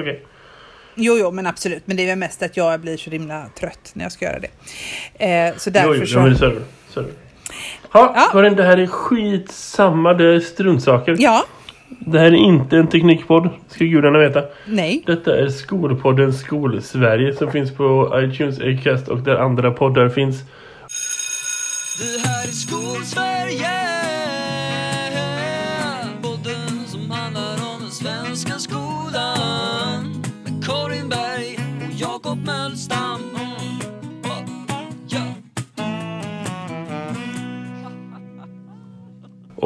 okej. Jo, jo, men absolut. Men det är väl mest att jag blir så himla trött när jag ska göra det. Eh, så Jo, därför jo, så... ja, men det så är det. Så är det. Ha, Ja. Karin, det här är skitsamma. Det är struntsaker. Ja, Det här är inte en teknikpodd, ska gudarna veta. nej. Detta är Skolpodden Skolsverige som finns på iTunes, Acast och där andra poddar finns. Det här är Skolsverige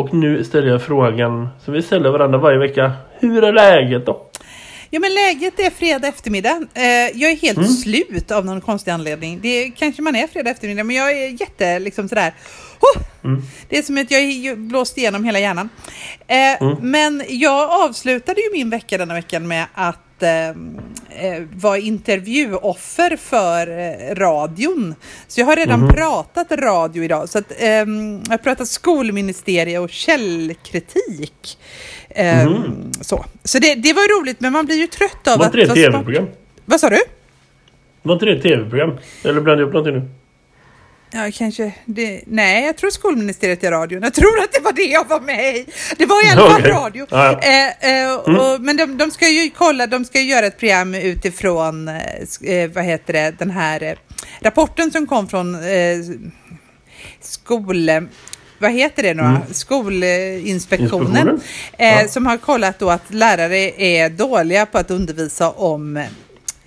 Och nu ställer jag frågan som vi ställer varandra varje vecka. Hur är läget då? Ja, men läget är fredag eftermiddag. Eh, jag är helt slut av någon konstig anledning. Det kanske man är fredag eftermiddag, men jag är jätte liksom sådär. Oh! Det är som att jag blåst igenom hela hjärnan. Eh, Men jag avslutade ju min vecka denna veckan med att eh, eh, vara intervjuoffer för eh, radion. Så jag har redan pratat radio idag. Så att, ehm, jag har pratat skolministerie och källkritik. Ehm, så så det, det var roligt, men man blir ju trött av Var att... inte det ett tv-program? Vad sa du? Var inte det ett tv-program? Eller blandade jag upp någonting nu? Ja, kanske. Det, nej, jag tror skolministeriet är radion. Jag tror att det var det jag var med i. Det var i alla fall Okej. radio. Ja, ja. Eh, eh, och, men de, de ska ju kolla, de ska ju göra ett program utifrån, eh, eh, vad heter det, den här eh, rapporten som kom från eh, skol... Vad heter det nu då? Skolinspektionen. Inspektionen? Ja. Som har kollat då att lärare är dåliga på att undervisa om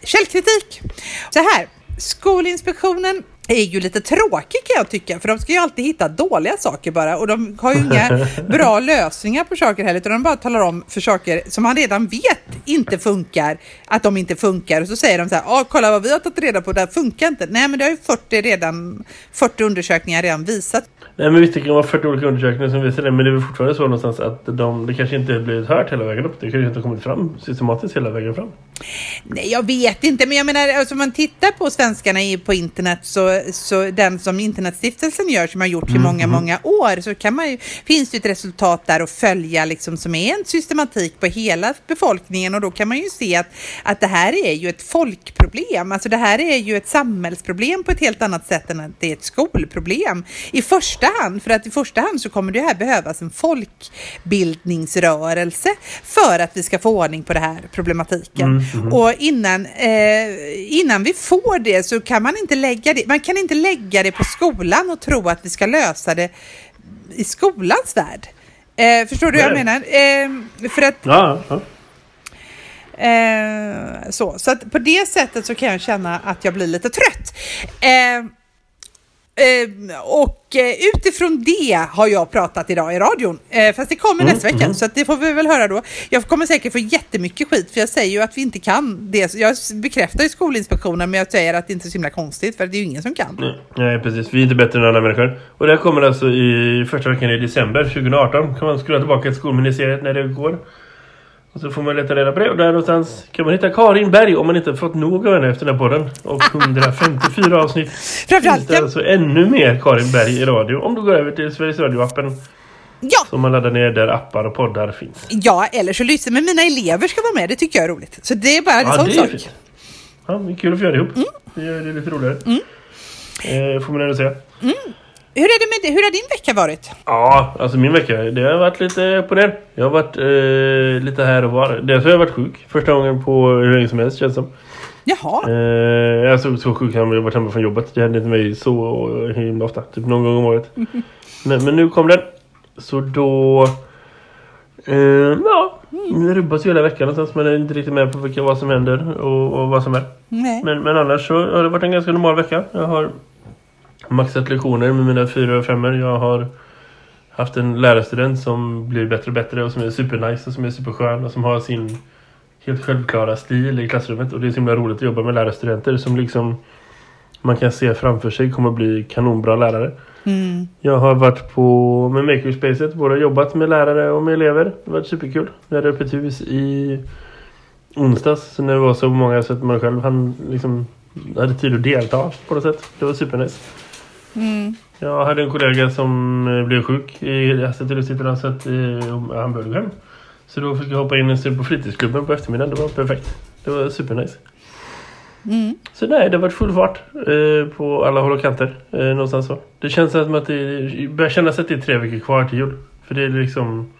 källkritik. Så här, Skolinspektionen är ju lite tråkig kan jag tycka, för de ska ju alltid hitta dåliga saker bara och de har ju inga bra lösningar på saker heller, utan de bara talar om för saker som man redan vet inte funkar, att de inte funkar och så säger de så här, ah, kolla vad vi har tagit reda på, det här funkar inte. Nej, men det har ju 40, redan, 40 undersökningar redan visat. Nej men visst det kan vara 40 olika undersökningar som visar det Men det är väl fortfarande så någonstans att de, det kanske inte blivit hört hela vägen upp Det kanske inte har kommit fram systematiskt hela vägen fram Nej, jag vet inte, men jag menar, alltså, om man tittar på svenskarna på internet så, så den som Internetstiftelsen gör, som har gjort i många, många år, så kan man ju, finns det ett resultat där att följa liksom, som är en systematik på hela befolkningen och då kan man ju se att, att det här är ju ett folkproblem. Alltså det här är ju ett samhällsproblem på ett helt annat sätt än att det är ett skolproblem. I första hand, för att i första hand så kommer det här behövas en folkbildningsrörelse för att vi ska få ordning på den här problematiken. Och innan, eh, innan vi får det så kan man inte lägga det, man kan inte lägga det på skolan och tro att vi ska lösa det i skolans värld. Eh, förstår du vad jag Nej. menar? Eh, för att Ja, ja. Eh, så, så att på det sättet så kan jag känna att jag blir lite trött. Eh, och eh, utifrån det har jag pratat idag i radion. Eh, fast det kommer nästa vecka, så att det får vi väl höra då. Jag kommer säkert få jättemycket skit, för jag säger ju att vi inte kan det. Jag bekräftar ju Skolinspektionen, men jag säger att det inte är så himla konstigt, för det är ju ingen som kan. Nej, Nej precis, vi är inte bättre än andra människor Och det här kommer alltså i första veckan i december 2018 Kan man skruva tillbaka till skolministeriet när det går Och så får man leta reda på det. Och där någonstans kan man hitta Karin Berg Om man inte fått nog av henne efter den här podden. Och 154 avsnitt. Framförallt finns det alltså ännu mer Karin Berg i radio? Om du går över till Sveriges Radio-appen. Ja, Som man laddar ner där appar och poddar finns. Ja, eller så lyssna. Men mina elever ska vara med, det tycker jag är roligt. Så det är bara en sån det är sak. fint. Ja, det är kul att få göra det ihop. Mm. Det det lite roligare. Eh, Får man ändå säga Hur, är det med det? Hur har din vecka varit? Ja, alltså min vecka, det har varit lite på det. Jag har varit eh, lite här och var. Dels har jag varit sjuk. Första gången på hur länge som helst känns som. Jaha. Eh, alltså så sjuk har jag varit hemma från jobbet. Det händer inte mig så himla ofta. Typ någon gång om året. Men, men nu kom den. Så då... Eh, ja, det rubbas ju hela veckan någonstans. Man är inte riktigt med på vilka, vad som händer och, och vad som är. Nej. Men, men annars så har det varit en ganska normal vecka. Jag har maxat lektioner med mina fyra och femmor. Jag har haft en lärarstudent som blir bättre och bättre och som är supernice och som är superskön och som har sin helt självklara stil i klassrummet. Och det är så himla roligt att jobba med lärarstudenter som liksom man kan se framför sig kommer att bli kanonbra lärare. Mm. Jag har varit på med Makerspacet, både jobbat med lärare och med elever. Det har varit superkul. Vi hade öppet hus i onsdags. När det var så många så att man själv han liksom hade tid att delta på något sätt. Det var supernice. Mm. Jag hade en kollega som eh, blev sjuk i Hasseltillsittarna så att han började gå hem. Så då fick jag hoppa in en stund på fritidsklubben på eftermiddagen. Det var perfekt. Det var supernice. Mm. Så nej, det har varit full fart eh, på alla håll och kanter. Eh, någonstans så. Det känns som att det börjar kännas att det är tre veckor kvar till jul. För det är liksom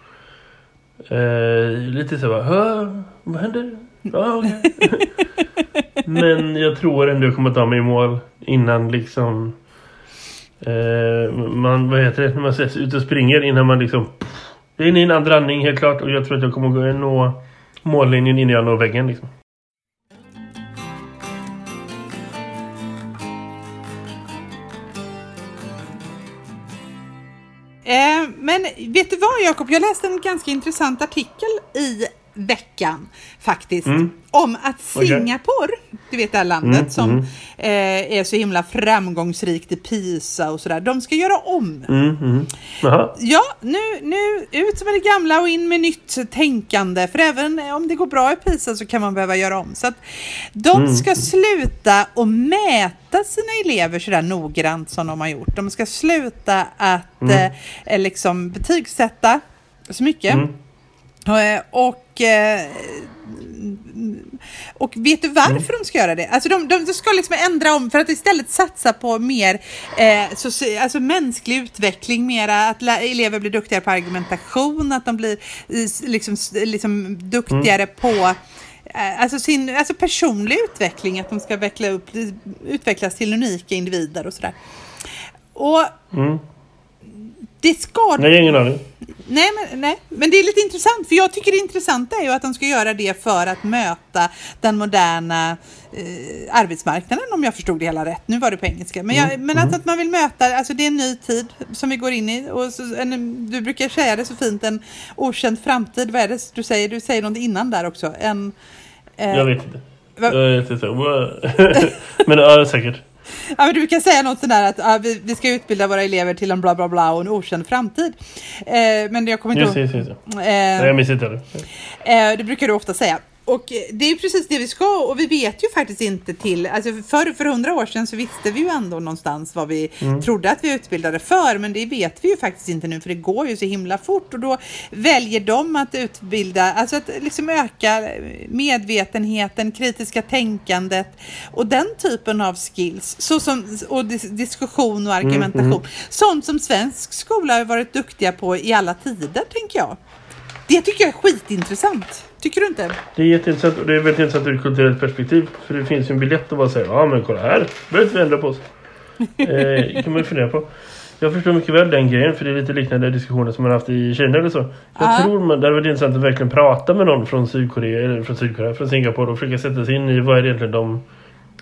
eh, lite så "Hå? vad händer? Ja, okej." Men jag tror ändå jag kommer ta mig i mål innan liksom Eh, man, vad heter det, när man ses ut och springer innan man liksom det är en andra andning helt klart. Och jag tror att jag kommer att nå mållinjen innan jag når väggen liksom. Eh, men vet du vad Jakob, jag läste en ganska intressant artikel i veckan faktiskt. Mm. Om att. Singapore, du vet det här landet Mm, som mm. eh, är så himla framgångsrikt i PISA och sådär. De ska göra om. Mm, mm. Ja, nu, nu ut med det gamla och in med nytt tänkande. För även om det går bra i PISA så kan man behöva göra om. Så att de Mm. ska sluta och mäta sina elever sådär noggrant som de har gjort. De ska sluta att eh, liksom betygsätta så mycket. Mm. Och, eh, och vet du varför Mm. de ska göra det? Alltså de, de, de ska liksom ändra om för att istället satsa på mer eh, så, alltså mänsklig utveckling, mera att elever blir duktigare på argumentation, att de blir liksom, liksom duktigare Mm. på eh, Alltså, sin, alltså personlig utveckling, att de ska veckla upp, utvecklas till unika individer och sådär. Och Mm. Det ska Nej, ingen aning. Nej men, nej, men det är lite intressant. För jag tycker det intressanta är ju att de ska göra det för att möta den moderna eh, arbetsmarknaden om jag förstod det hela rätt. Nu var det på engelska. Men, jag, men alltså att man vill möta, alltså det är en ny tid som vi går in i. Och så, en, du brukar säga det så fint, en okänd framtid. Vad är det du säger? Du säger något innan där också. En, eh, Jag vet inte. Va- Jag vet inte. Men ja, säkert. Ja, men du kan säga något sådär att ja, vi, vi ska utbilda våra elever till en bla bla bla och en okänd framtid. Eh, men jag kommer inte Just ihåg. det, just det. Eh, Nej, jag minns inte heller. Eh, det brukar du ofta säga. Och det är precis det vi ska och vi vet ju faktiskt inte till, alltså för, för hundra år sedan så visste vi ju ändå någonstans vad vi trodde att vi utbildade för men det vet vi ju faktiskt inte nu för det går ju så himla fort och då väljer de att utbilda, alltså att liksom öka medvetenheten, kritiska tänkandet och den typen av skills så som, och dis diskussion och argumentation. Sånt som svensk skola har varit duktiga på i alla tider tänker jag. Det tycker jag är skitintressant. Tycker du inte? Det är jätteintressant och det är väldigt intressant ur ett kulturellt perspektiv. För det finns ju en biljett att bara säga ja men kolla här, behöver inte vi ändra på oss. eh, kan man ju fundera på. Jag förstår mycket väl den grejen för det är lite liknande diskussioner som man haft i Kina eller så. Jag Ja. tror man, det hade varit intressant att verkligen prata med någon från Sydkorea eller från Sydkorea, från Singapore och försöka sätta sig in i vad är det egentligen de,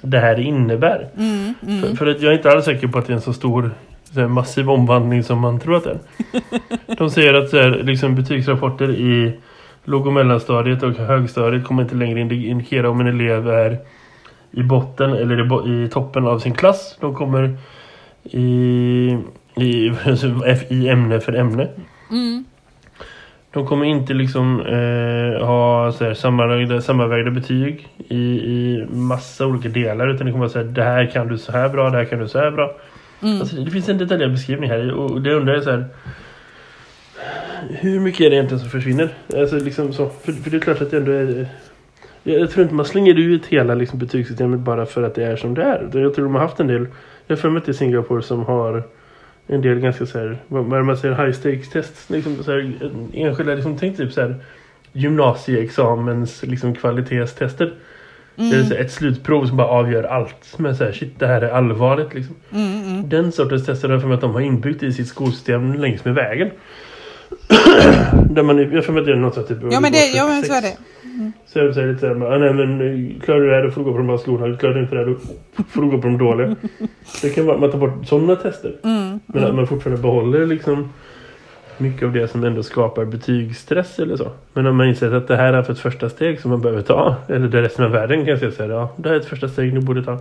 det här innebär. Mm, För, för att jag är inte alls säker på att det är en så stor så här, massiv omvandling som man tror att det är. De säger att så här, liksom, betygsrapporter i låg- och mellanstadiet och högstadiet kommer inte längre indi- indikera om en elev är i botten eller i, toppen av sin klass. De kommer i, i, i ämne för ämne. Mm. De kommer inte liksom eh, ha så här, sammanvägda, sammanvägda betyg i, i massa olika delar utan det kommer så här, det här kan du så här bra, det här kan du så här bra. Mm. Alltså, det finns en detaljerad beskrivning här och det undrar jag så här hur mycket är det egentligen som försvinner? Alltså liksom så, för, för det är klart att det ändå är jag, jag tror inte man slänger ut hela liksom, betygssystemet bara för att det är som det är. Jag tror de har haft en del, jag har för mig till Singapore som har en del ganska så här, vad man säger, high stakes test. Liksom så här, enskilda, liksom, tänk typ så här gymnasieexamens liksom, kvalitetstester. Det är så ett slutprov som bara avgör allt. Men så här, shit, det här är allvarligt liksom. Mm, mm. Den sortens tester har för mig att de har inbyggt i sitt skolsystem längs med vägen. Där man, jag för mig att det är något sånt typ Ja men, det, ja men så är det. så jag säger lite såhär, nej men eh, klarar du det här då får du gå på de här skolorna. Klarar du inte det här då får du gå på de dåliga. Det kan vara att man tar bort sådana tester. Mm, Men att man fortfarande behåller liksom mycket av det som ändå skapar betygsstress eller så. Men om man inser att det här är för ett första steg som man behöver ta. Eller det resten av världen kan säga så här, ja det här är ett första steg ni borde ta.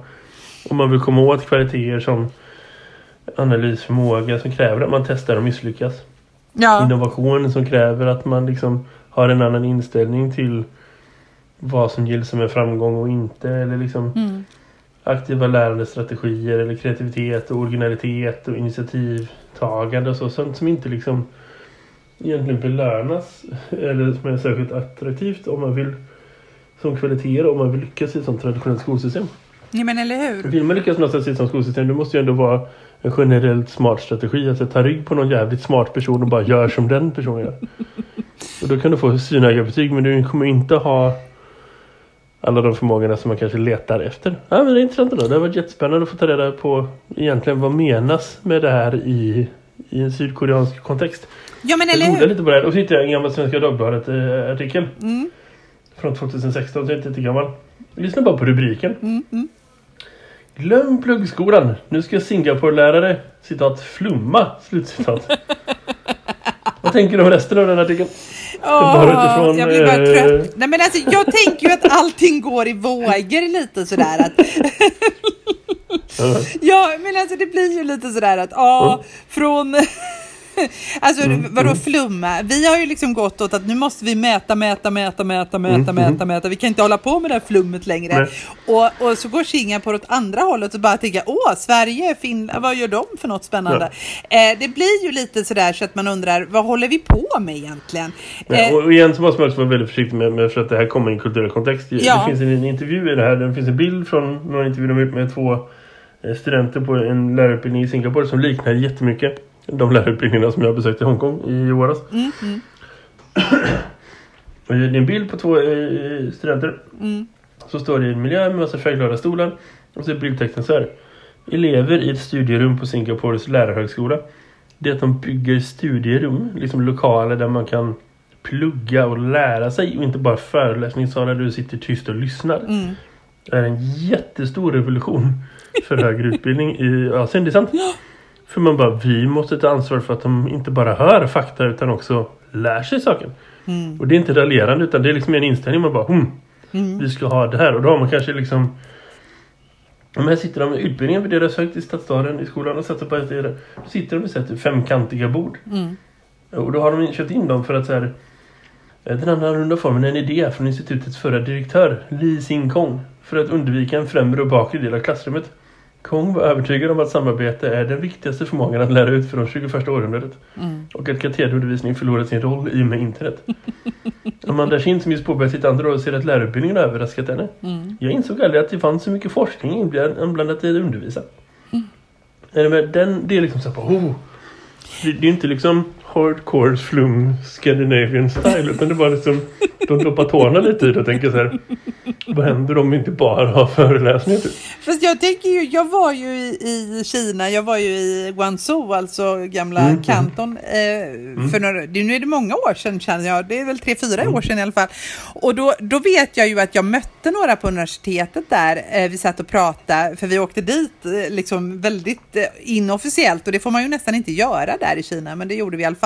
Om man vill komma åt kvaliteter som analysförmåga som kräver att man testar och misslyckas Ja. innovation som kräver att man liksom har en annan inställning till vad som gills som en framgång och inte. Eller liksom Mm. aktiva lärandestrategier eller kreativitet och originalitet och initiativtagande och så. Sånt som inte liksom egentligen belönas eller som är särskilt attraktivt om man vill som kvaliteter om man vill lyckas i ett sånt traditionellt skolsystem. Ja, men eller hur? Vill man lyckas någonstans i ett sånt skolsystem då måste ju ändå vara en generellt smart strategi. Alltså ta rygg på någon jävligt smart person och bara gör som den personen gör. Och då kan du få synägarbetyg men du kommer inte ha alla de förmågorna som man kanske letar efter. Ja, men det är intressant då. Det har varit jättespännande att få ta reda på egentligen vad menas med det här i, i en sydkoreansk kontext. Ja, men eller hur? lite på det här och så hittade jag en gammal Svenska Dagbladet-artikel. Mm. Från 2016, så jag är inte jättegammal. Lyssna bara på rubriken. Mm, mm. Glöm pluggskolan. Nu ska Singapore-lärare, citat, flumma, slutcitat. Vad tänker du om resten av den artikeln? Bara utifrån, jag blir bara eh, trött. Nej, men alltså, jag tänker ju att allting går i vågor lite sådär. Att, Ja. men alltså det blir ju lite sådär att ja, från... Alltså vadå flumma? Vi har ju liksom gått åt att nu måste vi mäta, mäta, mäta, mäta, mäta, mäta, mäta. Vi kan inte hålla på med det här flummet längre. Nej. Och, och så går Singapore åt andra hållet och bara tänker åh, Sverige, Finland, vad gör de för något spännande? Eh, det blir ju lite sådär så att man undrar, vad håller vi på med egentligen? Ja, Eh, och igen så måste man också vara väldigt försiktig med, med för att det här kommer i en kulturell kontext. Ja. Det finns en intervju i det här. Det finns en bild från några intervjuer de gjort med två eh, studenter på en lärarutbildning i Singapore som liknar jättemycket de lärarutbildningarna som jag besökte i Hongkong i våras. mm, mm, Och Det är en bild på två eh, studenter. mm. Så står det i en miljö med massa färgglada stolar. Och så är bildtexten så här. Elever i ett studierum på Singapores lärarhögskola. Det är att de bygger studierum, liksom lokaler där man kan plugga och lära sig och inte bara föreläsningssalar där du sitter tyst och lyssnar. Mm. Det är en jättestor revolution för högre utbildning i Asien, det är sant. För man bara, vi måste ta ansvar för att de inte bara hör fakta utan också lär sig saken. Mm. Och det är inte raljerande utan det är liksom en inställning man bara, hmm, Mm. vi ska ha det här. Och då har man kanske liksom men här sitter de med utbildningen vid deras högt i stadsstaden i skolan och sätter på ett Då sitter de med typ femkantiga bord. Mm. Och då har de köpt in dem för att så här eh, Den annorlunda formen är en idé från institutets förra direktör Li Sing Kong för att undvika en främre och bakre del av klassrummet. Kong var övertygad om att samarbete är den viktigaste förmågan att lära ut för de 21 århundradet Mm. och att katederundervisning förlorat sin roll i och med internet. Amanda Kind som just påbörjat sitt andra år ser att lärarutbildningen har överraskat henne. Mm. Jag insåg aldrig att det fanns så mycket forskning inbland- inblandat i att undervisa. Med den, det är liksom så här, oh. det, det är inte liksom hardcore flum Scandinavian style utan det var liksom de doppar tårna lite i det och tänker så här vad händer om vi inte bara har föreläsningar typ? Fast jag tänker ju, jag var ju i, i Kina, jag var ju i Guangzhou, alltså gamla Mm, Kanton. Eh, för några, nu är det många år sedan känner jag, det är väl tre, fyra Mm. år sedan i alla fall. Och då, då vet jag ju att jag mötte några på universitetet där. Eh, vi satt och pratade, för vi åkte dit eh, liksom väldigt inofficiellt och det får man ju nästan inte göra där i Kina, men det gjorde vi i alla fall.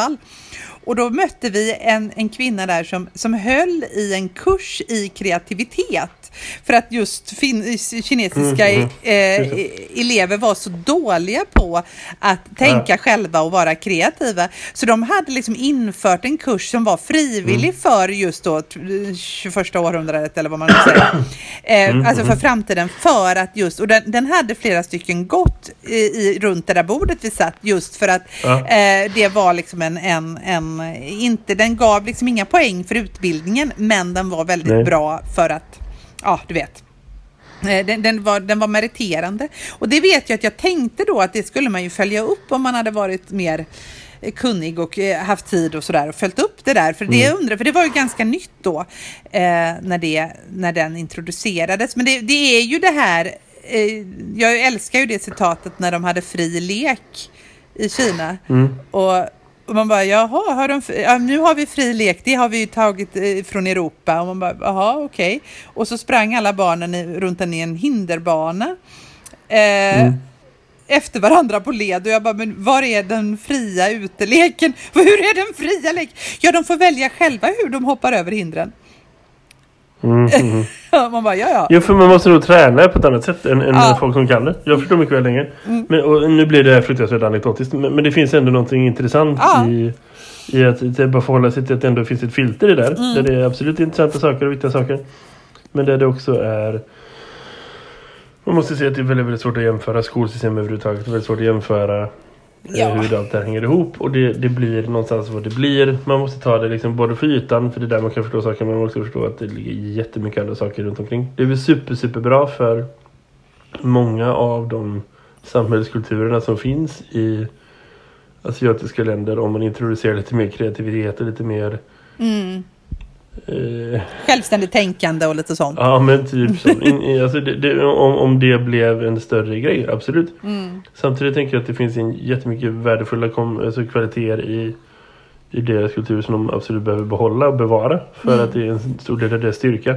Och då mötte vi en, en kvinna där som, som höll i en kurs i kreativitet. För att just fin, kinesiska Mm, mm. eh, elever var så dåliga på att tänka själva och vara kreativa. Så de hade liksom infört en kurs som var frivillig Mm. för just då t- 21 århundradet eller vad man vill säga. Eh, Mm, alltså för framtiden. För att just, och den, den hade flera stycken gått i, i, runt det där bordet vi satt just för att Ja. eh, det var liksom en, en, en, inte, den gav liksom inga poäng för utbildningen men den var väldigt Nej. bra för att, ja du vet. Eh, Den, den, var, den var meriterande. Och det vet jag att jag tänkte då att det skulle man ju följa upp om man hade varit mer kunnig och eh, haft tid och sådär och följt upp det där. För det jag undrar, för det var ju ganska nytt då eh, när, det, när den introducerades. Men det, det är ju det här, eh, jag älskar ju det citatet när de hade fri lek i Kina. Och, och man bara, jaha, har de, ja, nu har vi fri lek, det har vi ju tagit eh, från Europa. Och man bara, jaha, okej. Och så sprang alla barnen i, runt en i en hinderbana. Eh, Efter varandra på led och jag bara, men var är den fria uteleken? Hur är den fria leken? Ja, de får välja själva hur de hoppar över hindren. Mm, mm. Man bara, ja, ja. Jo, för man måste nog träna på ett annat sätt än, än Ja. Mm. folk som kan det. Jag förstår mycket väl längre. Men, och nu blir det fruktansvärt anekdotiskt. Men, men det finns ändå någonting intressant Ja. i, i att det bara förhålla sig till att det ändå finns ett filter i där. Mm. Där det är absolut intressanta saker och viktiga saker. Men där det också är... Man måste säga att det är väldigt, väldigt svårt att jämföra skolsystem överhuvudtaget. Det är väldigt svårt att jämföra Ja. hur allt det här hänger ihop. Och det, det blir någonstans vad det blir. Man måste ta det liksom både för ytan, för det är där man kan förstå saker, men man måste förstå att det ligger jättemycket andra saker runt omkring. Det är väl super, superbra för många av de samhällskulturerna som finns i asiatiska länder om man introducerar lite mer kreativitet och lite mer Mm. Eh, Självständigt tänkande och lite sånt. Ja men typ så. In, alltså det, det, om, om det blev en större grej, absolut. Mm. Samtidigt tänker jag att det finns en jättemycket värdefulla kom, alltså kvaliteter i, i deras kultur som de absolut behöver behålla och bevara. För Mm. att det är en stor del av deras styrka.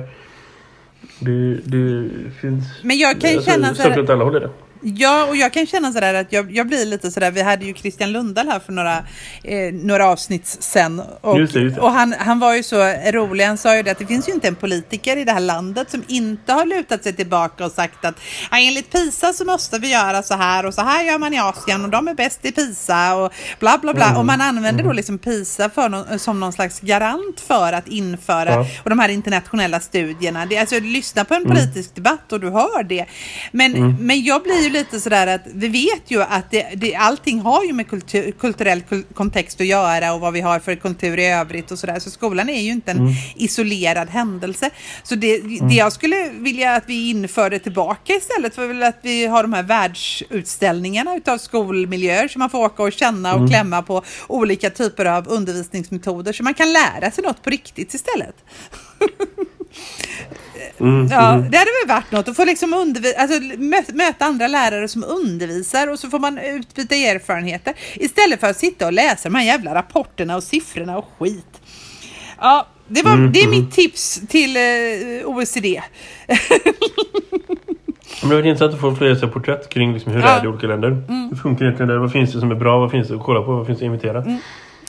Det, det finns Men jag kan ju alltså, känna så här, alla håll i det. Ja, och jag kan känna sådär att jag, jag blir lite sådär, vi hade ju Christian Lundahl här för några, eh, några avsnitt sen. Och, Just det, just det. och han, han var ju så rolig, han sa ju det att det finns ju inte en politiker i det här landet som inte har lutat sig tillbaka och sagt att enligt PISA så måste vi göra så här och så här gör man i Asien och de är bäst i PISA och bla bla bla. Mm. Och man använder då liksom PISA för någon, som någon slags garant för att införa Ja. och de här internationella studierna. Det, alltså, lyssna på en Mm. politisk debatt och du hör det. Men, men jag blir ju lite sådär att vi vet ju att det, det, allting har ju med kultur, kulturell kul- kontext att göra och vad vi har för kultur i övrigt och sådär. Så skolan är ju inte en Mm. isolerad händelse. Så det, det jag skulle vilja att vi införde tillbaka istället för väl att vi har de här världsutställningarna utav skolmiljöer så man får åka och känna Mm. och klämma på olika typer av undervisningsmetoder så man kan lära sig något på riktigt istället. Mm, Ja, mm. det hade väl varit något att få liksom alltså, mö- möta andra lärare som undervisar och så får man utbyta erfarenheter istället för att sitta och läsa de här jävla rapporterna och siffrorna och skit. Ja, det, var, Mm, det är mm. mitt tips till eh, OECD. Men det var intressant att få fler porträtt kring liksom hur Ja. Mm. det är i olika länder. Hur funkar det egentligen där? Vad finns det som är bra? Vad finns det att kolla på? Vad finns det att imitera?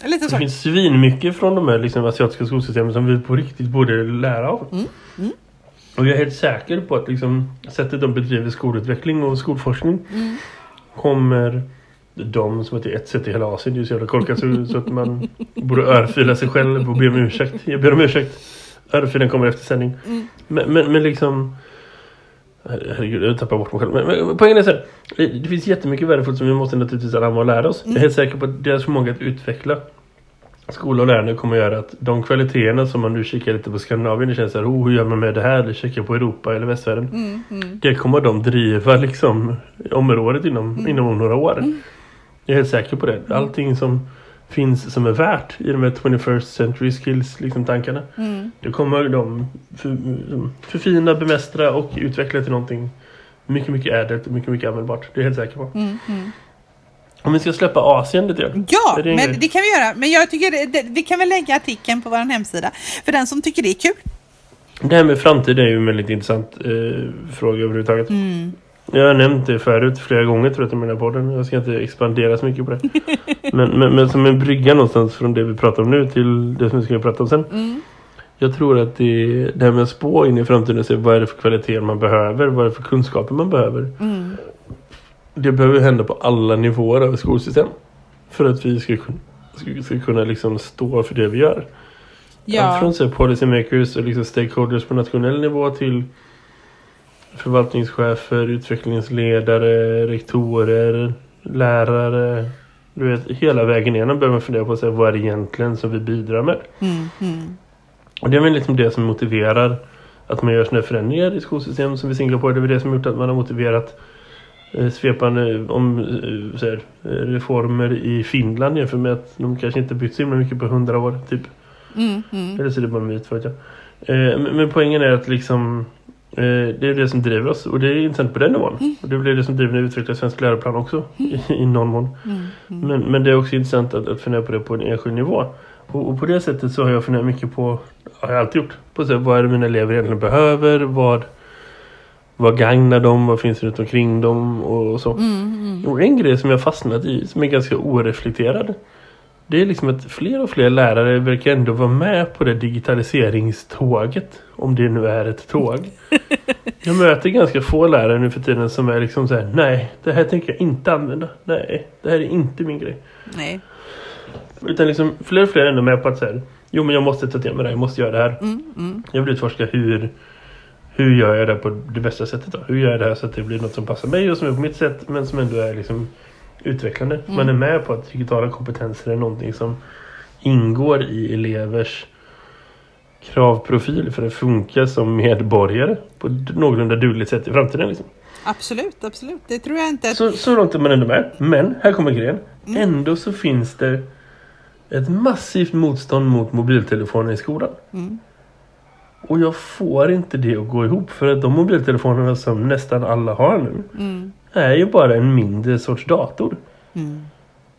Lite Det finns svinmycket från de här liksom, asiatiska skolsystemen som vi på riktigt borde lära av. Mm, Och jag är helt säker på att liksom, sättet de bedriver skolutveckling och skolforskning Mm. kommer de som är ett sätt i hela Asien. Det är ju så jävla korkat så, så att man borde örfila sig själv och be om ursäkt. Jag ber om ursäkt. Örfilen kommer efter sändning. Mm. Men, men, men liksom... Herregud, jag tappar bort mig själv. Men, men poängen är så här. Det finns jättemycket värdefullt som vi måste naturligtvis anamma och lära oss. Jag är helt säker på att deras förmåga att utveckla skola och lärande kommer att göra att de kvaliteterna som man nu kikar lite på Skandinavien, det känns så här, oh, hur gör man med det här? Eller kikar på Europa eller västvärlden. Mm, mm. Det kommer de driva liksom området inom, inom några år. Jag är helt säker på det. Allting som finns som är värt i de här 21st century skills liksom tankarna. Mm. Det kommer de för, förfina, bemästra och utveckla till någonting mycket, mycket ädelt och mycket, mycket användbart. Det är jag helt säker på. Om vi ska släppa Asien lite grann. Ja, det en men grej? det kan vi göra. Men jag tycker det, det, vi kan väl lägga artikeln på vår hemsida för den som tycker det är kul. Det här med framtid är ju en väldigt intressant eh, fråga överhuvudtaget. Mm. Jag har nämnt det förut flera gånger tror jag den här podden. Jag ska inte expandera så mycket på det. men, men, men som en brygga någonstans från det vi pratar om nu till det som vi ska prata om sen. Mm. Jag tror att det, det här med att spå in i framtiden och se vad är det för kvaliteter man behöver, vad är det för kunskaper man behöver. Mm. Det behöver hända på alla nivåer av skolsystem. För att vi ska, ska, kunna liksom stå för det vi gör. Allt Ja. från så här policy makers och liksom stakeholders på nationell nivå till förvaltningschefer, utvecklingsledare, rektorer, lärare. Du vet, hela vägen igenom behöver man fundera på här, vad är det egentligen som vi bidrar med. Mm, mm. Och det är väl liksom det som motiverar att man gör sådana förändringar i skolsystemet som vi singlar på. Det är väl det som har gjort att man har motiverat svepande om eh, så här, eh, reformer i Finland jämfört med att de kanske inte bytt så himla mycket på hundra år typ. Mm, mm. Eller så är det bara en myt, jag. Eh, men, men poängen är att liksom eh, det är det som driver oss och det är intressant på den nivån. Och det blir det som driver när vi utvecklar svensk läroplan också i, i någon mån. Mm, mm. Men, men det är också intressant att, att fundera på det på en enskild nivå. Och, och på det sättet så har jag funderat mycket på, har jag alltid gjort, på så här, vad är det mina elever egentligen behöver, vad, vad gagnar dem, vad finns runt omkring dem och så. Mm, mm. Och en grej som jag fastnat i som är ganska oreflekterad det är liksom att fler och fler lärare verkar ändå vara med på det digitaliseringståget. Om det nu är ett tåg. Jag möter ganska få lärare nu för tiden som är liksom så här: nej, det här tänker jag inte använda. Nej, det här är inte min grej. Nej. Utan liksom fler och fler är ändå med på att så här, jo men jag måste ta till mig det här, jag måste göra det här. Mm, mm. Jag vill utforska hur, hur gör jag det på det bästa sättet då? Hur gör jag det här så att det blir något som passar mig och som är på mitt sätt men som ändå är liksom utvecklande. Man är med på att digitala kompetenser är någonting som ingår i elevers kravprofil för att funka som medborgare på ett någorlunda dugligt sätt i framtiden. Liksom. Absolut, absolut. Det tror jag inte att... Så, så långt är man ändå med. Men, här kommer grejen. Ändå så finns det ett massivt motstånd mot mobiltelefoner i skolan. Mm. Och jag får inte det att gå ihop för att de mobiltelefonerna som nästan alla har nu Mm. är ju bara en mindre sorts dator. Mm.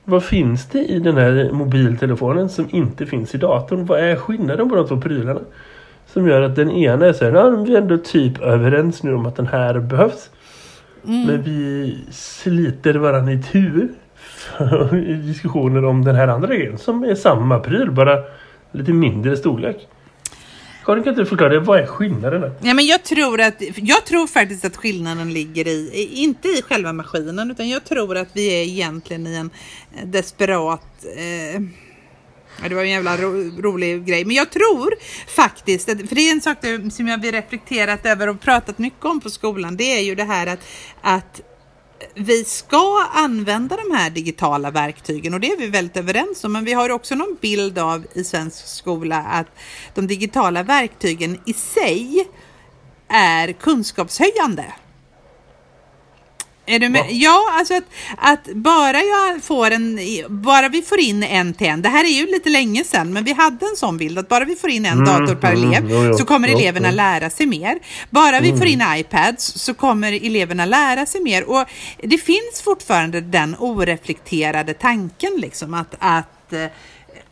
Vad finns det i den här mobiltelefonen som inte finns i datorn? Vad är skillnaden på de två prylarna? Som gör att den ena är så här, ja, vi är ändå typ överens nu om att den här behövs. Mm. Men vi sliter varandra i tur i diskussioner om den här andra grejen som är samma pryl, bara lite mindre storlek. Karin kan inte förklara det, vad är skillnaden? Ja, men jag, tror att, jag tror faktiskt att skillnaden ligger i, inte i själva maskinen, utan jag tror att vi är egentligen i en eh, desperat... Eh, ja, det var en jävla ro, rolig grej, men jag tror faktiskt, att, för det är en sak som jag har reflekterat över och pratat mycket om på skolan, det är ju det här att, att vi ska använda de här digitala verktygen och det är vi väldigt överens om. Men vi har också någon bild av i svensk skola att de digitala verktygen i sig är kunskapshöjande. Är du med? Va? Ja, alltså att, att bara jag får en, bara vi får in en till en, det här är ju lite länge sedan, men vi hade en sån bild att bara vi får in en Mm, dator per mm, elev jo, jo, så kommer jo, eleverna lära sig mer. Bara vi får in iPads så kommer eleverna lära sig mer och det finns fortfarande den oreflekterade tanken liksom att, att eh,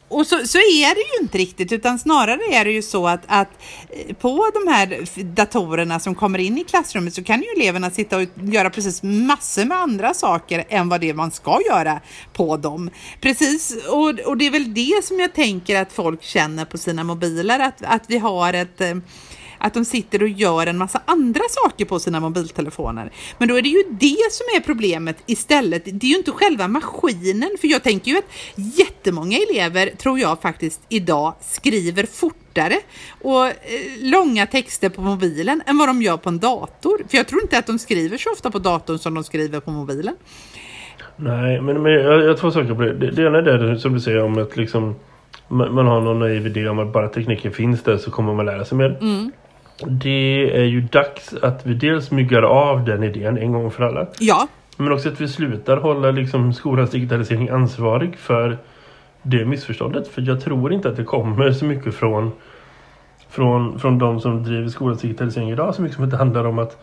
och så, så är det ju inte riktigt, utan snarare är det ju så att, att eh, på de här datorerna som kommer in i klassrummet så kan ju eleverna sitta och göra precis massor med andra saker än vad det är man ska göra på dem. Precis, och, och det är väl det som jag tänker att folk känner på sina mobiler, att, att vi har ett eh, att de sitter och gör en massa andra saker på sina mobiltelefoner. Men då är det ju det som är problemet istället. Det är ju inte själva maskinen, för jag tänker ju att jättemånga elever, tror jag faktiskt, idag skriver fortare och eh, långa texter på mobilen än vad de gör på en dator. För jag tror inte att de skriver så ofta på datorn som de skriver på mobilen. Nej, men, men jag, jag två saker på det. Det, det ena är det som du säger om att liksom, man, har någon naiv idé om att bara tekniken finns där så kommer man lära sig mer. Det är ju dags att vi dels myggar av den idén en gång för alla. Ja, Men också att vi slutar hålla liksom skolans digitalisering ansvarig för det missförståndet. För jag tror inte att det kommer så mycket från, från, från de som driver skolans digitalisering idag. Så mycket som att det handlar om att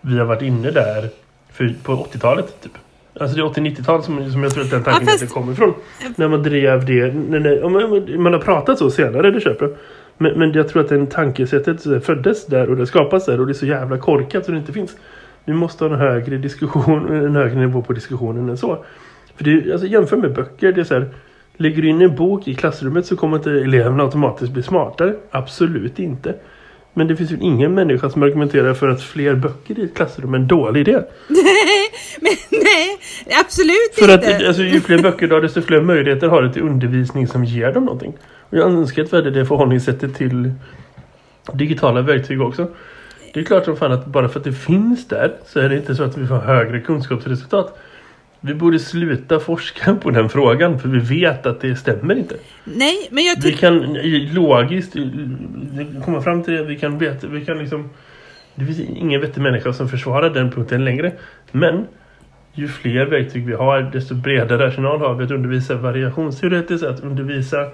vi har varit inne där för, på 80-talet. Typ. Alltså det är 80-90-tal som, som jag tror att den tanken Ja, fast- inte kommer ifrån. När man drev det. När, när, man, man har pratat så senare, det köper jag. Men, men jag tror att den tankesättet föddes där och det skapas där och det är så jävla korkat så det inte finns. Vi måste ha en högre diskussion, en högre nivå på diskussionen än så. För det, är- alltså jämför med böcker, det är så här, Lägger du in en bok i klassrummet så kommer inte eleverna automatiskt bli smartare. Absolut inte. Men det finns ju ingen människa som argumenterar för att fler böcker i ett klassrum är en dålig idé. men nej, absolut För inte. att alltså, ju fler böcker du har desto fler möjligheter har du till undervisning som ger dem någonting. Jag önskar att vi hade det förhållningssättet till digitala verktyg också. Det är klart som fan att bara för att det finns där så är det inte så att vi får högre kunskapsresultat. Vi borde sluta forska på den frågan för vi vet att det stämmer inte. Nej, men jag Vi kan i- logiskt i- i- komma fram till det. Vi kan veta, vi kan liksom... Det finns ingen vettig människa som försvarar den punkten längre. Men ju fler verktyg vi har, desto bredare arsenal har vi att undervisa variationsteoretiskt, att undervisa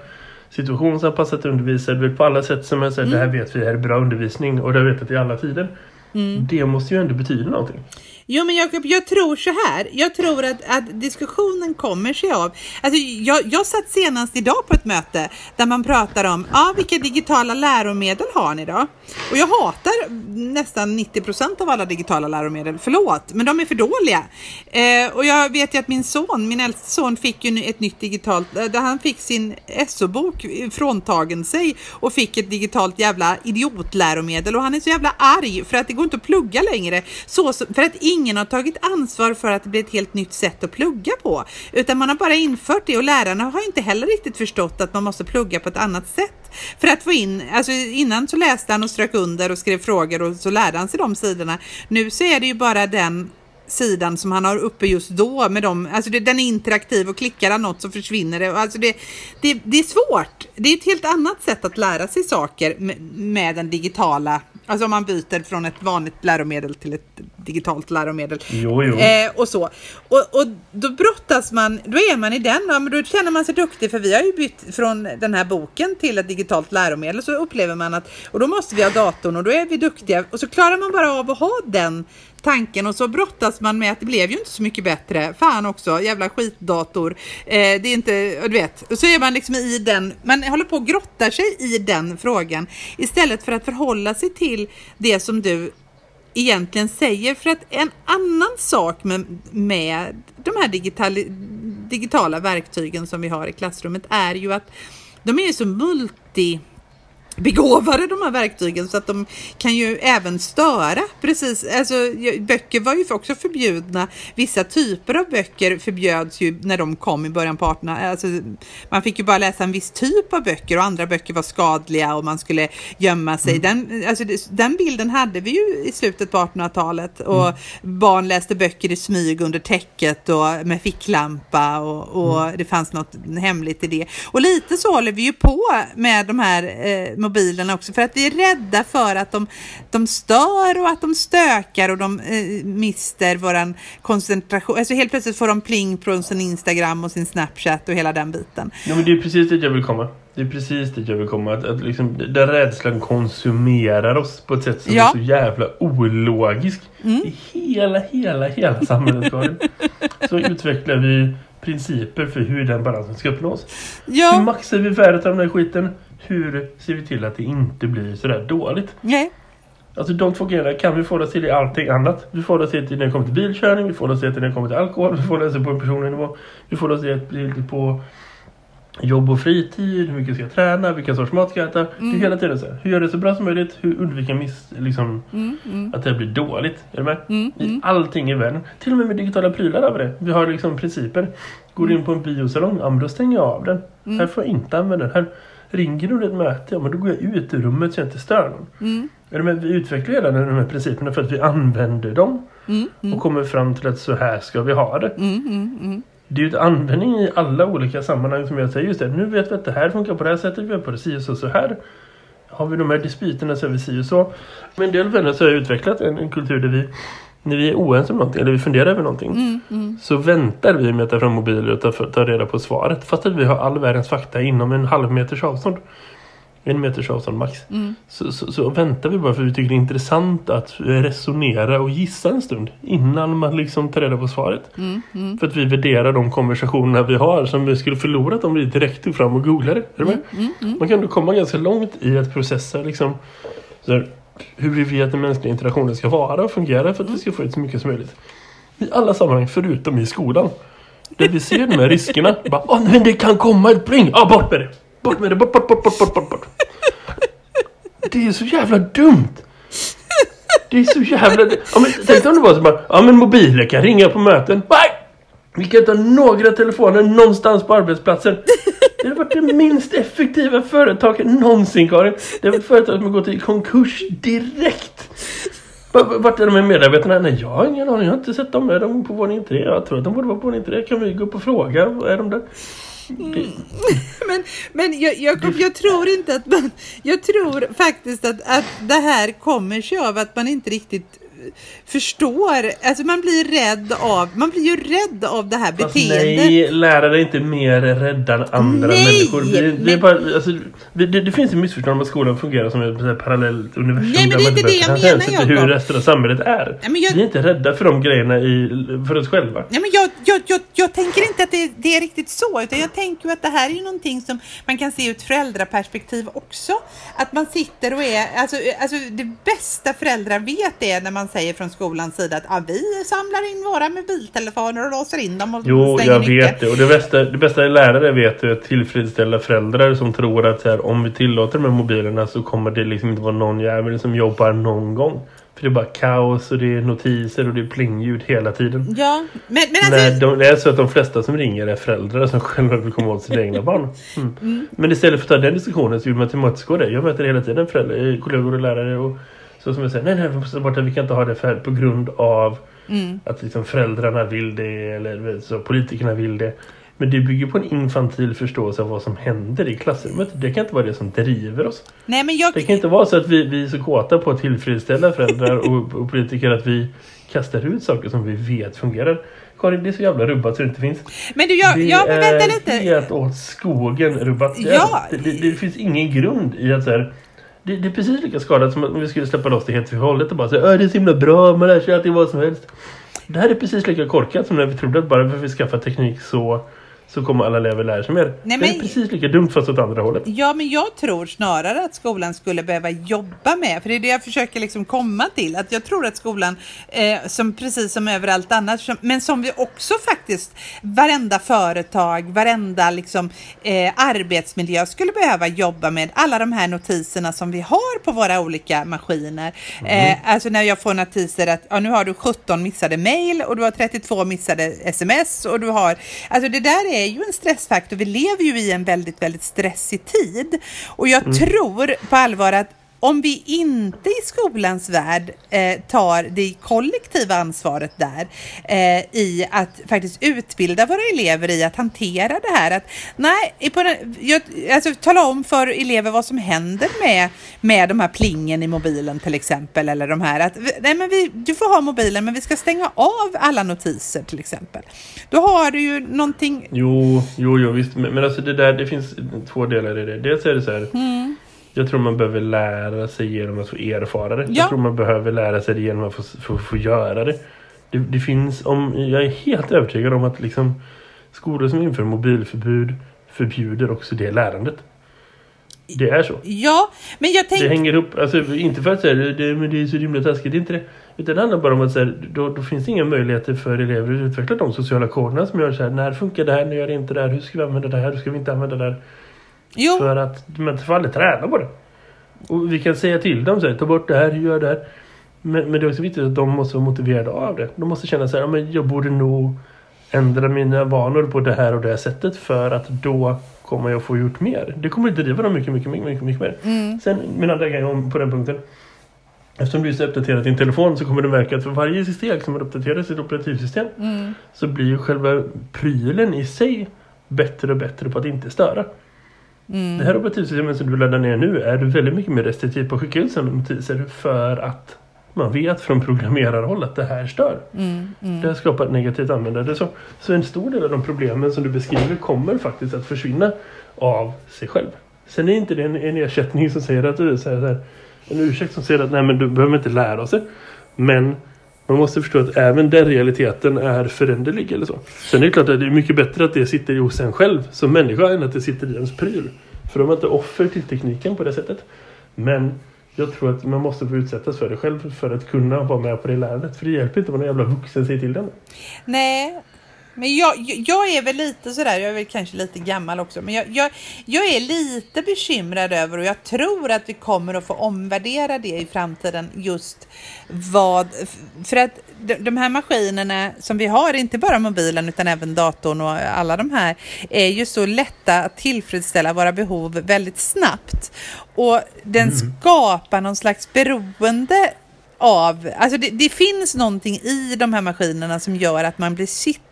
situationsanpassat undervisa, du vet, på alla sätt som jag säger, det här vet vi är bra undervisning och det har vi vetat i alla tider. Det måste ju ändå betyda någonting. Jo men Jakob, jag tror så här. Jag tror att, att diskussionen kommer sig av... Alltså, jag, jag satt senast idag på ett möte där man pratar om ah, vilka digitala läromedel har ni då? Och jag hatar nästan 90% av alla digitala läromedel. Förlåt, men de är för dåliga. Eh, och jag vet ju att min son, min äldste son, fick ju ett nytt digitalt... Eh, där han fick sin SO-bok fråntagen sig och fick ett digitalt jävla idiotläromedel. Och han är så jävla arg för att det går inte att plugga längre. Så, så- för att ingen ingen har tagit ansvar för att det blir ett helt nytt sätt att plugga på. Utan man har bara infört det och lärarna har inte heller riktigt förstått att man måste plugga på ett annat sätt. För att få in, alltså innan så läste han och strök under och skrev frågor och så lärde han sig de sidorna. Nu så är det ju bara den sidan som han har uppe just då med dem. Alltså det, den är interaktiv och klickar han något så försvinner det. Alltså det, det. Det är svårt. Det är ett helt annat sätt att lära sig saker med, med den digitala. Alltså om man byter från ett vanligt läromedel till ett digitalt läromedel. Jo, jo. Eh, och så. Och, och då brottas man, då är man i den, ja, men då känner man sig duktig för vi har ju bytt från den här boken till ett digitalt läromedel så upplever man att, och då måste vi ha datorn och då är vi duktiga och så klarar man bara av att ha den tanken och så brottas man med att det blev ju inte så mycket bättre. Fan också, jävla skitdator. Eh, det är inte, du vet, och så är man liksom i den, man håller på och grottar sig i den frågan istället för att förhålla sig till det som du egentligen säger. För att en annan sak med, med de här digitali, digitala verktygen som vi har i klassrummet är ju att de är så multi begåvade de här verktygen så att de kan ju även störa. Precis, alltså böcker var ju också förbjudna. Vissa typer av böcker förbjöds ju när de kom i början på 1800 alltså, Man fick ju bara läsa en viss typ av böcker och andra böcker var skadliga och man skulle gömma sig. Mm. Den, alltså, den bilden hade vi ju i slutet på 1800-talet och mm. barn läste böcker i smyg under täcket och med ficklampa och, och mm. det fanns något hemligt i det. Och lite så håller vi ju på med de här eh, mobilerna också för att vi är rädda för att de, de stör och att de stökar och de eh, mister våran koncentration. Alltså helt plötsligt får de pling från sin Instagram och sin Snapchat och hela den biten. Ja men det är precis dit jag vill komma. Det är precis dit jag vill komma. Att, att liksom, den rädslan konsumerar oss på ett sätt som ja. är så jävla ologiskt. Mm. I hela, hela, hela samhället. så utvecklar vi principer för hur den balansen ska uppnås. Ja. Hur maxar vi värdet av den här skiten? Hur ser vi till att det inte blir sådär dåligt? Nej. Alltså de två grejerna kan vi få det till i allting annat. Vi får det till när det kommer till bilkörning, vi får det till när det kommer till alkohol, vi får det till på en personlig nivå. Vi får det till på jobb och fritid, hur mycket ska jag träna, vilka sorts mat ska jag äta. Mm. Det är mm. hela tiden så här. Hur gör det så bra som möjligt, hur undviker miss, liksom, mm, mm. att det blir dåligt. Är du med? Mm, I mm. allting i världen. Till och med med digitala prylar över det. Vi har liksom principer. Går du in på en biosalong, ja men då stänger jag av den. Här får jag inte använda den. Här ringer du ett möte, ja men då går jag ut ur rummet så jag inte stör någon. Mm. Men vi utvecklar hela de här principerna för att vi använder dem. Mm, mm. Och kommer fram till att så här ska vi ha det. Mm, mm. Det är ju ett användning i alla olika sammanhang som jag säger just det. Nu vet vi att det här funkar på det här sättet, vi gör på det si och så, så här. Har vi de här dispyterna så är vi si och så. Med en del vänner så har jag utvecklat en, en kultur där vi när vi är oense om någonting eller vi funderar över någonting mm, mm. så väntar vi med att ta fram mobiler och ta, ta reda på svaret fast att vi har all världens fakta inom en halv meters avstånd. En meters avstånd max. Mm. Så, så, så, väntar vi bara för vi tycker det är intressant att resonera och gissa en stund innan man liksom tar reda på svaret. Mm, mm. För att vi värderar de konversationerna vi har som vi skulle förlorat om vi direkt tog fram och googlade. Är med? Man kan då komma ganska långt i att processa liksom så här, hur vi vill att den mänskliga interaktionen ska vara och fungera för att vi ska få ut så mycket som möjligt. I alla sammanhang förutom i skolan. Där vi ser de här riskerna. Bara, Åh, men det kan komma ett pling! Ah, bort med det! Bort med det! Bort, bort, bort, bort, bort, bort, bort. Det är så jävla dumt! Det är så jävla... Ja, men, tänk om det var så bara, ja men mobiler kan ringa på möten. Nej! Vi kan inte ha några telefoner någonstans på arbetsplatsen. Det har varit det minst effektiva företaget någonsin, Karin. Det var ett företag som har gått i konkurs direkt. Vart är de här medarbetarna? Nej, jag har ingen aning. Jag har inte sett dem. Är de på våning 3? Jag tror att de borde vara på våning 3. Kan vi gå upp och fråga? Är de där? Mm. Men, men jag, jag, jag, tror inte att man... Jag tror faktiskt att, att det här kommer sig av att man inte riktigt förstår, alltså man blir rädd av, man blir ju rädd av det här Fast beteendet. Nej, lärare är inte mer rädda än andra nej, människor. Det, det, är bara, alltså, det, det, finns ett missförstånd om att skolan fungerar som ett parallellt universum. Nej, men det är inte det jag menar, Jakob. hur resten av samhället är. Nej, jag, Vi är inte rädda för de grejerna i, för oss själva. Nej, men jag, jag, jag, jag tänker inte att det, det, är riktigt så, utan jag tänker att det här är någonting som man kan se ett föräldraperspektiv också. Att man sitter och är, alltså, alltså det bästa föräldrar vet är när man säger från skolans sida att ah, vi samlar in våra mobiltelefoner och låser in dem och Jo, jag vet det. Och det bästa, det bästa lärare vet är att tillfredsställa föräldrar som tror att här, om vi tillåter de här mobilerna så kommer det liksom inte vara någon jävel som jobbar någon gång. För det är bara kaos och det är notiser och det är plingljud hela tiden. Ja, men, men alltså... Nej, de, det är så att de flesta som ringer är föräldrar som själva vill komma åt sina egna barn. Mm. Mm. Men istället för att ta den diskussionen så vill man tillmötesgå det. Jag möter hela tiden föräldrar, kollegor och lärare och Så som jag säger, nej nej vi måste ta bort det, vi kan inte ha det för, på grund av Mm. att liksom föräldrarna vill det eller så politikerna vill det. Men det bygger på en infantil förståelse av vad som händer i klassrummet. Det kan inte vara det som driver oss. Nej, men jag... Det kan inte vara så att vi, vi är så kåta på att tillfredsställa föräldrar och, och politiker att vi kastar ut saker som vi vet fungerar. Karin, det är så jävla rubbat så det inte finns. Men du, jag, det ja, men vänta är lite. helt åt skogen rubbat. Är- Ja. Det, det, det finns ingen grund i att så här, det, det är precis lika skadat som om vi skulle släppa loss det helt för hållet och bara säga "Åh, det är så himla bra, man lär sig alltid vad som helst. Det här är precis lika korkat som när vi trodde att bara för att vi skaffar teknik så, så kommer alla elever lära sig mer. Nej, Det är men- precis lika dumt fast åt andra hållet. Ja, men jag tror snarare att skolan skulle behöva jobba med, för det är det jag försöker liksom komma till, att jag tror att skolan, eh, som precis som överallt annars, som, men som vi också faktiskt, varenda företag, varenda liksom, eh, arbetsmiljö skulle behöva jobba med, alla de här notiserna som vi har på våra olika maskiner. Eh, alltså när jag får notiser att ja, nu har du 17 missade mail och du har 32 missade sms och du har, alltså det där är ju en stressfaktor. Vi lever ju i en väldigt, väldigt stressig tid och jag tror på allvar att om vi inte i skolans värld eh, tar det kollektiva ansvaret där eh, i att faktiskt utbilda våra elever i att hantera det här. Att, nej, på den, jag, alltså, tala om för elever vad som händer med, med de här plingen i mobilen till exempel. Eller de här att, nej, men vi, du får ha mobilen men vi ska stänga av alla notiser till exempel. Då har du ju någonting Jo, jo, jo visst. Men, men alltså det där, det finns två delar i det. Dels är det så här. Mm. Jag tror man behöver lära sig genom att få erfara det. Ja. Jag tror man behöver lära sig det genom att få, få, få göra det. det. Det finns, om, jag är helt övertygad om att liksom skolor som inför mobilförbud förbjuder också det lärandet. Det är så. Ja, men jag Det tänker... hänger upp, alltså inte för att säga det, det, men det är så himla taskigt, det är inte det. Utan det handlar bara om att så här, då, då finns det inga möjligheter för elever att utveckla de sociala koderna som gör så här, när funkar det här, när gör det inte det här, hur ska vi använda det här, hur ska vi inte använda det här. Jo, För att man får aldrig träna på det. Och vi kan säga till dem så här, ta bort det här, gör det här. Men, men det är också viktigt att de måste vara motiverade av det. De måste känna så här, men jag borde nog ändra mina vanor på det här och det här sättet för att då kommer jag få gjort mer. Det kommer att driva dem mycket, mycket, mycket, mycket, mycket mer. Mm. Sen min andra grej om på den punkten. Eftersom du just har uppdaterat din telefon så kommer du märka att för varje steg som man uppdaterar sitt operativsystem Mm. så blir ju själva prylen i sig bättre och bättre på att inte störa. Mm. Det här operativsystemet som du laddar ner nu är du väldigt mycket mer restriktiv på att skicka ut sådana notiser för att man vet från programmerarhåll att det här stör. Mm. Mm. Det har skapat negativt användande. Så, så en stor del av de problemen som du beskriver kommer faktiskt att försvinna av sig själv. Sen är inte det en, en ersättning som säger att du är så här, en ursäkt som säger att nej men du behöver inte lära sig. Men man måste förstå att även den realiteten är föränderlig eller så. Sen är det klart att det är mycket bättre att det sitter hos en själv som människa än att det sitter i ens pryl. För de är inte offer till tekniken på det sättet. Men jag tror att man måste få utsättas för det själv för att kunna vara med på det lärandet. För det hjälper inte vad någon jävla vuxen säger till den. Nej, men jag, jag- är väl lite sådär, jag är väl kanske lite gammal också, men jag, jag, jag är lite bekymrad över och jag tror att vi kommer att få omvärdera det i framtiden just vad, för att de, här maskinerna som vi har, inte bara mobilen utan även datorn och alla de här, är ju så lätta att tillfredsställa våra behov väldigt snabbt. Och den skapar någon slags beroende av, alltså det, det finns någonting i de här maskinerna som gör att man blir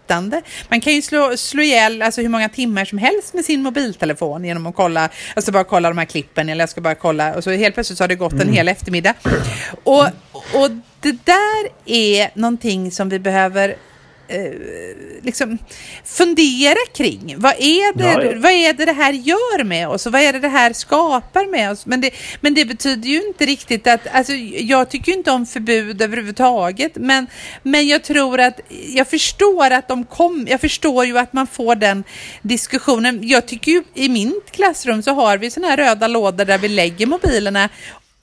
sittande. Man kan ju slå, slå ihjäl alltså hur många timmar som helst med sin mobiltelefon genom att kolla, alltså bara kolla de här klippen eller jag ska bara kolla och så helt plötsligt så har det gått en hel eftermiddag. Och, och det där är någonting som vi behöver eh, liksom fundera kring. Vad är, det, Ja, ja. vad är det det här gör med oss och vad är det det här skapar med oss? Men det, men det betyder ju inte riktigt att, alltså jag tycker inte om förbud överhuvudtaget, men, men jag tror att, jag förstår att de kom, jag förstår ju att man får den diskussionen. Jag tycker ju i mitt klassrum så har vi sådana här röda lådor där vi lägger mobilerna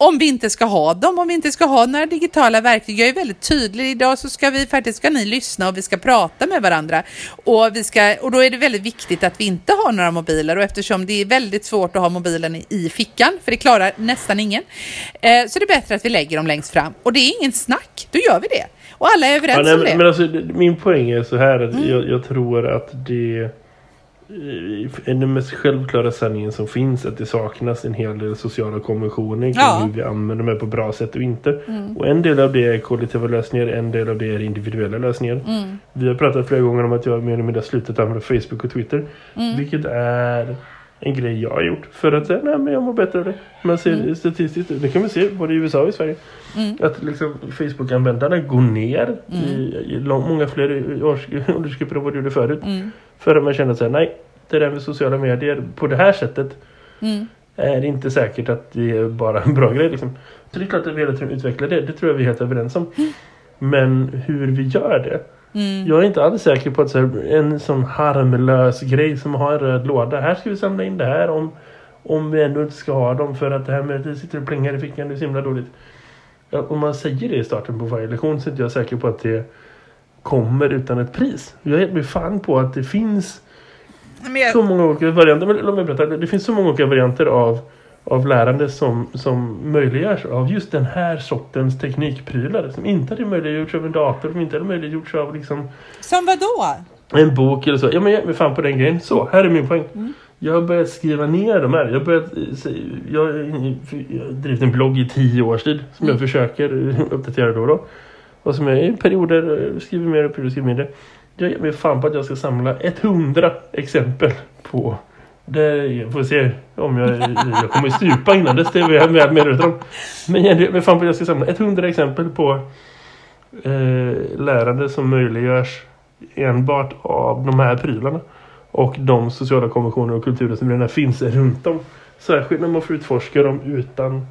om vi inte ska ha dem, om vi inte ska ha några digitala verktyg. Jag är väldigt tydlig. Idag så ska vi faktiskt ska ni lyssna och vi ska prata med varandra. Och, vi ska, och då är det väldigt viktigt att vi inte har några mobiler och eftersom det är väldigt svårt att ha mobilen i, fickan, för det klarar nästan ingen, eh, så är det bättre att vi lägger dem längst fram. Och det är ingen snack, då gör vi det. Och alla är överens Ja, nej, om det. men alltså, min poäng är så här att jag, jag tror att det den mest självklara sanningen som finns att det saknas en hel del sociala konventioner kring Ja. hur vi använder dem på bra sätt och inte. Och en del av det är kollektiva lösningar, en del av det är individuella lösningar. Vi har pratat flera gånger om att jag mer eller mindre slutat använda Facebook och Twitter. Vilket är en grej jag har gjort för att säga, nej men jag mår bättre av det. Man ser statistiskt, det kan vi se både i USA och i Sverige. Att liksom Facebook-användarna går ner i, i lång, många fler åldersgrupper än vad det gjorde förut. För att man känner sig nej, det där med sociala medier på det här sättet är inte säkert att det är bara en bra grej. Liksom. Så det är klart att vi hela tiden utvecklar det, det tror jag vi är helt överens om. Men hur vi gör det Jag är inte alls säker på att så här, en sån harmlös grej som har en röd låda. Här ska vi samla in det här om, om vi ändå inte ska ha dem för att det här med att det sitter och plingar i fickan det är så himla dåligt. Ja, om man säger det i starten på varje lektion så är inte jag säker på att det kommer utan ett pris. Jag är mig fan på att det finns jag, så många olika varianter. Men låt mig berätta. Det finns så många olika varianter av, av lärande som, som möjliggörs av just den här sortens teknikprylar. Som inte hade möjliggjorts av en dator. Som inte hade möjliggjorts av liksom som vad då? en bok eller så. Ja men jag är fan på den grejen. Så, här är min poäng. Jag har börjat skriva ner de här. Jag har, börjat, eh, jag, jag har drivit en blogg i tio års tid. Som jag försöker uppdatera då och då. Och som jag i perioder eh, skriver mer och perioder skriver mindre. Jag ger mig fan på att jag ska samla 100 exempel på det får se om jag, jag kommer stupa innan dess. Det är jag med medveten om. Men jag ger mig fan på att jag ska samla 100 exempel på eh, lärande som möjliggörs enbart av de här prylarna. Och de sociala konventioner och kulturer som redan finns runt om. Särskilt när man får utforska dem utan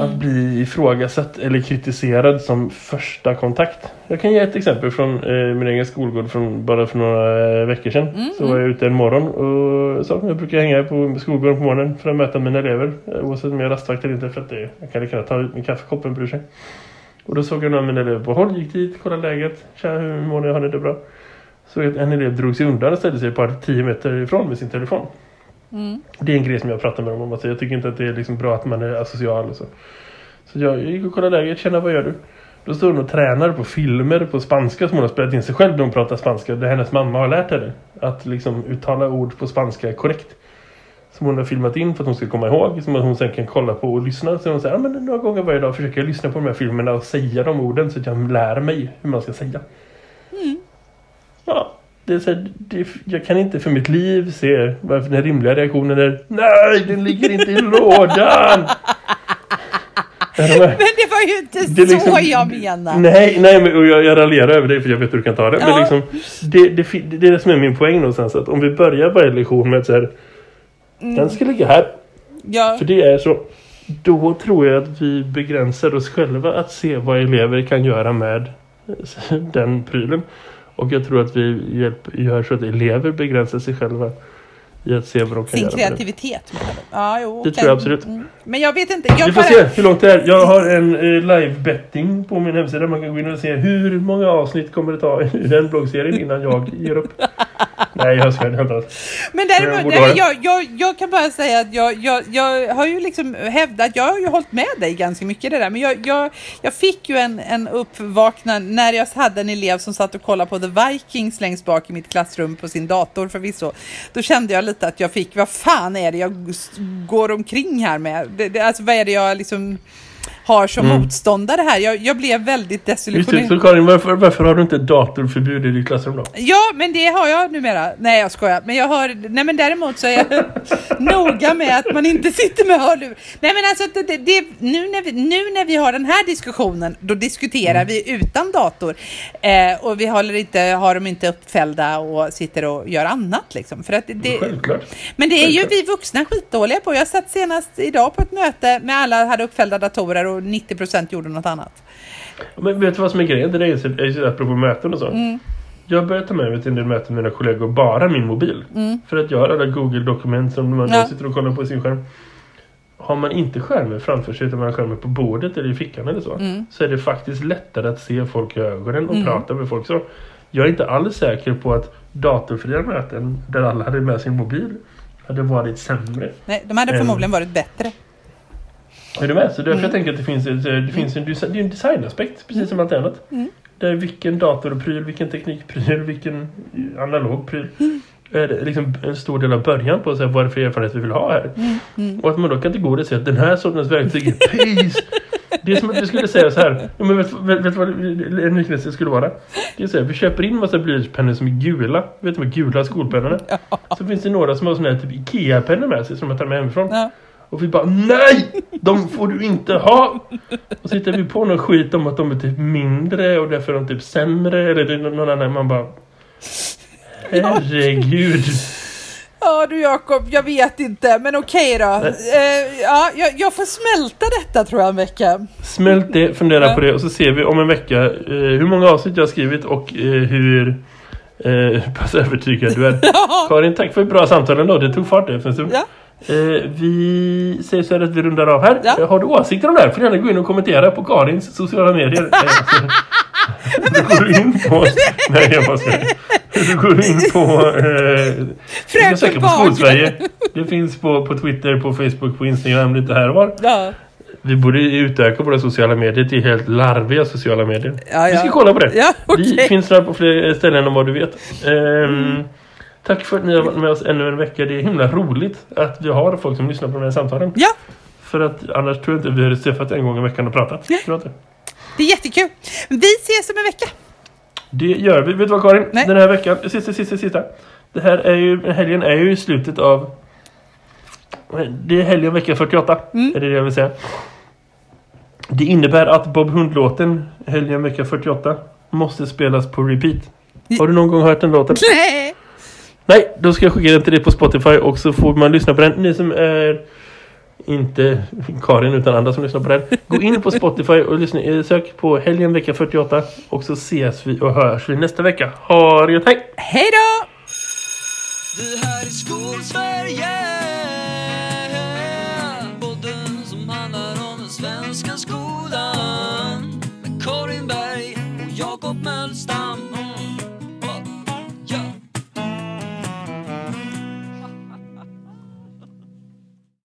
att bli ifrågasatt eller kritiserad som första kontakt. Jag kan ge ett exempel från eh, min egen skolgård från bara för några eh, veckor sedan. Så var jag ute en morgon och så, jag brukar hänga på skolgården på morgonen för att möta mina elever. eh, Oavsett om jag är rastvakt eller inte för att det, jag kan gärna ta ut min kaffekoppen bryr sig. Och då såg jag några av mina elever på håll, gick dit, kollade läget. Tja, hur mår ni? Har ni det bra? Så att en elev drog sig undan och ställde sig par tio meter ifrån med sin telefon. Det är en grej som jag pratar med dem om. Alltså jag tycker inte att det är liksom bra att man är asocial och så. Så jag gick och kollade läget. Tjena, vad gör du? Då står hon och tränar på filmer på spanska som hon har spelat in sig själv när hon pratar spanska. Det hennes mamma har lärt henne. Att liksom uttala ord på spanska korrekt. Som hon har filmat in för att hon ska komma ihåg. Som hon sen kan kolla på och lyssna. Så hon säger, ja men några gånger varje dag försöker jag lyssna på de här filmerna och säga de orden. Så att jag lär mig hur man ska säga. Ja, det är så här, det, jag kan inte för mitt liv se varför den rimliga reaktionen är Nej, den ligger inte i lådan! Men det var ju inte så liksom- jag menar. Nej, nej men, och jag, jag raljerar över det för jag vet hur du kan ta det. Men Ja. liksom, det, det, det är det som är min poäng någonstans. Att om vi börjar varje lektion med att så här, den ska ligga här. Ja. För det är så. Då tror jag att vi begränsar oss själva att se vad elever kan göra med den prylen. Och jag tror att vi hjälp, gör så att elever begränsar sig själva i att se vad de kan Sin göra det. kreativitet menar du? Ja, jo, Det okej. tror jag absolut. Mm. Men jag vet inte. Jag Vi får bara... se hur långt det är. Jag har en eh, live-betting på min hemsida. Man kan gå in och se hur många avsnitt kommer det ta i den bloggserien innan jag ger upp. Nej, jag helt alls. Men Jag däremot, det. jag, jag, jag kan bara säga att jag, jag, jag har ju liksom hävdat, jag har ju hållit med dig ganska mycket i det där, men jag, jag, jag fick ju en, en uppvaknande när jag hade en elev som satt och kollade på The Vikings längst bak i mitt klassrum på sin dator förvisso. Då kände jag lite att jag fick, vad fan är det jag går omkring här med? Det, det, alltså vad är det jag liksom har som motståndare här? Jag, jag blev väldigt Just det, desillusionerad. så Karin, varför, varför har du inte datorförbud i ditt klassrum då? Ja, men det har jag numera. Nej, jag skojar. Men jag har... Nej, men däremot så är jag noga med att man inte sitter med hörlurar. Nej, men alltså det, det, nu, när vi, nu när vi har den här diskussionen, då diskuterar vi utan dator. Eh, och vi håller inte, har dem inte uppfällda och sitter och gör annat liksom. För att det, Självklart. men det är ju Självklart. vi vuxna skitdåliga på. Jag satt senast idag på ett möte med alla hade uppfällda datorer och 90% gjorde något annat. Men vet du vad som är grejen? Det är just, är apropå möten och så. Mm. Jag börjar ta med mig till en del möten med mina kollegor bara min mobil. För att jag har alla Google-dokument som man Mm. Ja. sitter och kollar på i sin skärm. Har man inte skärmen framför sig utan man har skärmen på bordet eller i fickan eller så. Mm. Så är det faktiskt lättare att se folk i ögonen och prata med folk så. Jag är inte alls säker på att datorfria möten där alla hade med sin mobil hade varit sämre. Nej, de hade Mm. förmodligen varit bättre. Är du med? Så därför Mm. jag tänker att det finns, ett, eh, det finns en, det är en designaspekt, precis som allt annat. Mm. Där vilken datorpryl, vilken teknikpryl, vilken analog pryl är det liksom en stor del av början på så här, vad det är för erfarenhet vi vill ha här. Och att man då kan gå och säga att den här sortens verktyg är pris. Det är som att vi skulle säga så här. Ja, men vet, vet, vet du vad en liknelse skulle vara? Det är så här, vi köper in massa blyertspennor som är gula. Vet du vad gula skolpennorna? Så finns det några som har såna här typ Ikea-pennor med sig som man tar med hemifrån. Ja. Och vi bara, nej! De får du inte ha! Och så hittar vi på någon skit om att de är typ mindre och därför är de typ sämre. Eller det är någon annan, man bara... Herregud! Ja du Jakob, jag vet inte, men okej då. Eh, ja, jag, jag får smälta detta tror jag en vecka. Smält det, fundera Ja. på det och så ser vi om en vecka eh, hur många avsnitt jag har skrivit och eh, hur eh, pass övertygad du är. Karin, tack för ett bra samtal ändå. Det tog fart stund. Ja. Eh, vi säger så här att vi rundar av här. Ja. Har du åsikter om det här får gärna gå in och kommentera på Karins sociala medier. Du går in på... Nej, jag bara skojar. Du går in på... Eh, söka på. Skolsverige. Det finns på, på Twitter, på Facebook, på Instagram, lite här och var. Ja, Vi borde utöka våra sociala medier till helt larviga sociala medier. Ja, Vi ska ja. kolla på det. Ja, okej. Vi finns där på fler ställen än vad du vet. Ehm, Tack för att ni har varit med oss ännu en vecka. Det är himla roligt att vi har folk som lyssnar på de här samtalen. ja, För att annars tror jag inte vi hade träffat en gång i veckan och pratat. Tror jag inte. det är jättekul. Vi ses om en vecka. Det gör vi. Vet du vad Karin? Nej. Den här veckan, sista, sista, sista. Det här är ju, helgen är ju i slutet av... Det är helgen vecka 48. Mm. Är det det jag vill säga. Det innebär att Bob Hund-låten helgen vecka 48 måste spelas på repeat. Har du någon gång hört den låten? Nej. Nej, då ska jag skicka den till dig på Spotify och så får man lyssna på den. Ni som är inte Karin utan andra som lyssnar på den. Gå in på Spotify och lyssna, eh, sök på helgen vecka 48 och så ses vi och hörs vi nästa vecka. Ha det gött, hej! Hej då!